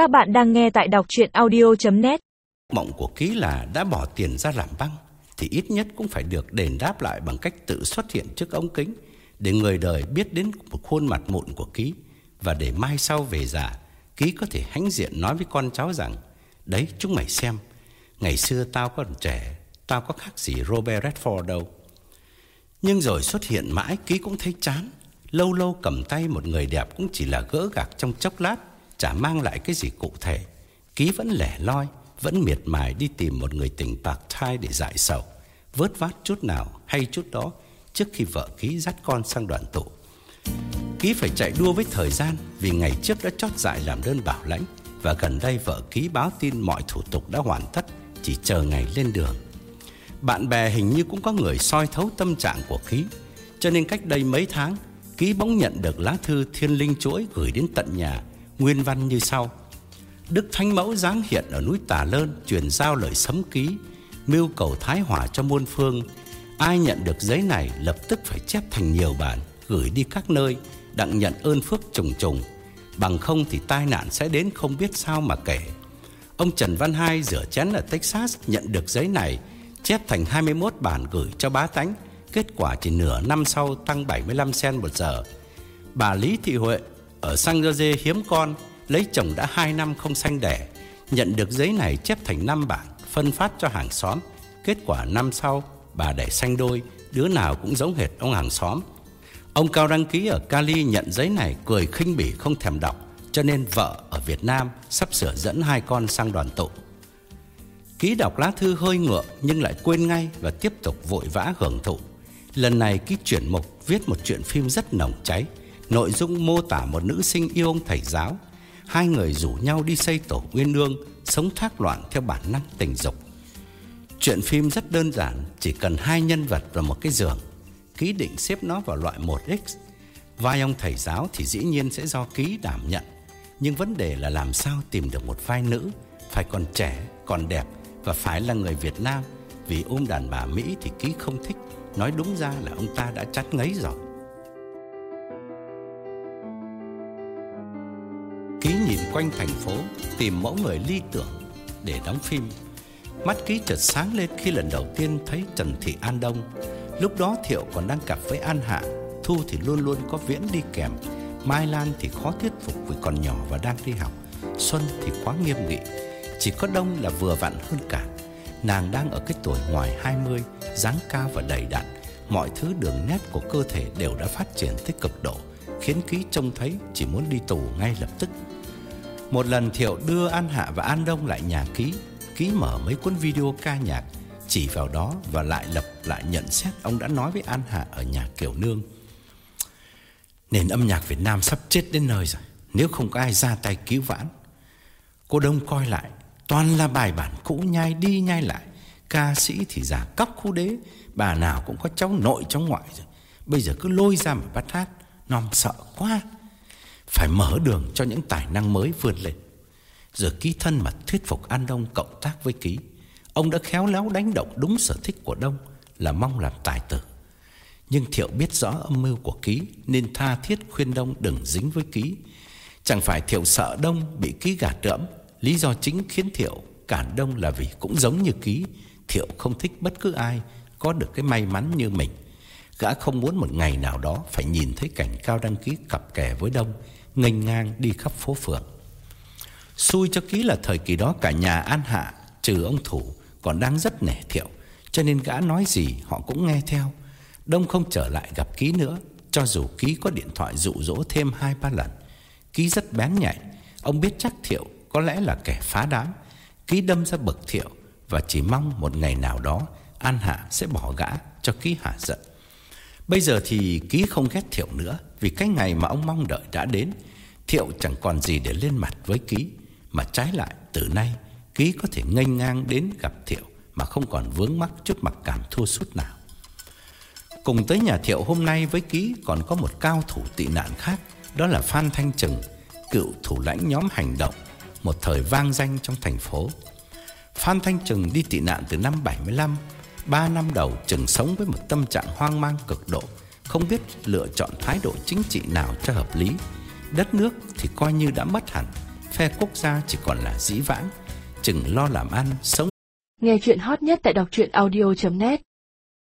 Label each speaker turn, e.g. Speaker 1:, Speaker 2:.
Speaker 1: Các bạn đang nghe tại đọc chuyện audio.net
Speaker 2: Mộng của Ký là đã bỏ tiền ra làm băng, thì ít nhất cũng phải được đền đáp lại bằng cách tự xuất hiện trước ống kính, để người đời biết đến một khuôn mặt mụn của Ký, và để mai sau về già, Ký có thể hãnh diện nói với con cháu rằng, đấy, chúng mày xem, ngày xưa tao còn trẻ, tao có khác gì Robert Redford đâu. Nhưng rồi xuất hiện mãi, Ký cũng thấy chán, Lâu lâu cầm tay một người đẹp cũng chỉ là gỡ gạc trong chốc lát Chả mang lại cái gì cụ thể. Ký vẫn lẻ loi, Vẫn miệt mài đi tìm một người tình bạc thai để giải sầu. Vớt vát chút nào hay chút đó, Trước khi vợ Ký dắt con sang đoàn tụ. Ký phải chạy đua với thời gian Vì ngày trước đã chót dại làm đơn bảo lãnh Và gần đây vợ Ký báo tin mọi thủ tục đã hoàn tất, Chỉ chờ ngày lên đường. Bạn bè hình như cũng có người soi thấu tâm trạng của Ký, Cho nên cách đây mấy tháng, Ký bỗng nhận được lá thư thiên linh chuỗi gửi đến tận nhà. Nguyên văn như sau. Đức Thánh Mẫu giáng hiện ở núi Tà Lơn, Truyền giao lời sấm ký, Mưu cầu thái hỏa cho muôn phương. Ai nhận được giấy này lập tức phải chép thành nhiều bản, Gửi đi các nơi, Đặng nhận ơn phước trùng trùng. Bằng không thì tai nạn sẽ đến không biết sao mà kể. Ông Trần Văn Hai rửa chén ở Texas Nhận được giấy này, Chép thành 21 bản gửi cho bá tánh. Kết quả chỉ nửa năm sau tăng 75 sen một giờ. Bà Lý Thị Huệ ở San Jose hiếm con, Lấy chồng đã 2 năm không sanh đẻ, Nhận được giấy này chép thành 5 bản, Phân phát cho hàng xóm. Kết quả năm sau, bà đẻ sanh đôi, Đứa nào cũng giống hệt ông hàng xóm. Ông Cao đăng ký ở Cali nhận giấy này Cười khinh bỉ không thèm đọc, Cho nên vợ ở Việt Nam Sắp sửa dẫn hai con sang đoàn tụ. Ký đọc lá thư hơi ngượng Nhưng lại quên ngay Và tiếp tục vội vã hưởng thụ. Lần này ký chuyển mục, viết một chuyện phim rất nồng cháy. Nội dung mô tả một nữ sinh yêu ông thầy giáo. Hai người rủ nhau đi xây tổ nguyên nương Sống thác loạn theo bản năng tình dục. Chuyện phim rất đơn giản Chỉ cần hai nhân vật và một cái giường. Ký định xếp nó vào loại 1X Vai ông thầy giáo thì dĩ nhiên sẽ do Ký đảm nhận. Nhưng vấn đề là làm sao tìm được một vai nữ Phải còn trẻ, còn đẹp Và phải là người Việt Nam. Vì ôm đàn bà Mỹ thì Ký không thích Nói đúng ra là ông ta đã chắt ngấy rồi. Quanh thành phố Tìm mẫu người lý tưởng Để đóng phim. Mắt Ký chợt sáng lên khi lần đầu tiên thấy Trần Thị An Đông. Lúc đó Thiệu còn đang cặp với An Hạ, Thu thì luôn luôn có Viễn đi kèm, Mai Lan thì khó thuyết phục vì còn nhỏ và đang đi học, Xuân thì quá nghiêm nghị. Chỉ có Đông là vừa vặn hơn cả. Nàng đang ở cái tuổi ngoài 20 dáng cao và đầy đặn. Mọi thứ đường nét của cơ thể đều đã phát triển tới cực độ, Khiến Ký trông thấy chỉ muốn đi tù ngay lập tức. Một lần Thiệu đưa An Hạ và An Đông lại nhà Ký Ký mở mấy cuốn video ca nhạc, Chỉ vào đó và lại lập, lại nhận xét Ông đã nói với An Hạ ở nhà Kiều Nương. Nền âm nhạc Việt Nam sắp chết đến nơi rồi, Nếu không có ai ra tay cứu vãn. Cô Đông coi lại, Toàn là bài bản cũ nhai đi nhai lại. Ca sĩ thì giả cóc khu đế, Bà nào cũng có cháu nội cháu ngoại rồi. Bây giờ cứ lôi ra mà bắt hát Nom sợ quá. Phải mở đường cho những tài năng mới vươn lên Giờ ký thân mà thuyết phục An Đông cộng tác với ký Ông đã khéo léo đánh động đúng sở thích của Đông Là mong làm tài tử Nhưng Thiệu biết rõ âm mưu của ký Nên tha thiết khuyên Đông đừng dính với ký Chẳng phải Thiệu sợ Đông bị ký gạt trẫm? Lý do chính khiến Thiệu cản Đông là vì cũng giống như ký Thiệu không thích bất cứ ai có được cái may mắn như mình. Gã không muốn một ngày nào đó phải nhìn thấy cảnh Cao đăng ký cặp kè với Đông, nghênh ngang đi khắp phố phường. Xui cho ký là thời kỳ đó cả nhà An Hạ, trừ ông Thủ, còn đang rất nể Thiệu, cho nên gã nói gì họ cũng nghe theo. Đông không trở lại gặp ký nữa, cho dù ký có điện thoại dụ dỗ thêm hai ba lần. Ký rất bén nhạy, ông biết chắc Thiệu có lẽ là kẻ phá đám. Ký đâm ra bực Thiệu và chỉ mong một ngày nào đó An Hạ sẽ bỏ gã cho Ký hạ giận. Bây giờ thì Ký không ghét Thiệu nữa vì cái ngày mà ông mong đợi đã đến. Thiệu chẳng còn gì để lên mặt với Ký mà trái lại từ nay Ký có thể ngây ngang đến gặp Thiệu mà không còn vướng mắc chút mặc cảm thua suốt nào. Cùng tới nhà Thiệu hôm nay với Ký còn có một cao thủ tị nạn khác, đó là Phan Thanh Trừng, cựu thủ lãnh nhóm hành động, một thời vang danh trong thành phố. Phan Thanh Trừng đi tị nạn từ năm 75 Ba năm đầu Trừng sống với một tâm trạng hoang mang cực độ không biết lựa chọn thái độ chính trị nào cho hợp lý. Đất nước thì coi như đã mất hẳn Phe quốc gia chỉ còn là dĩ vãng. Chừng lo làm ăn, sống
Speaker 3: Nghe chuyện hot nhất tại đọc truyện audio.net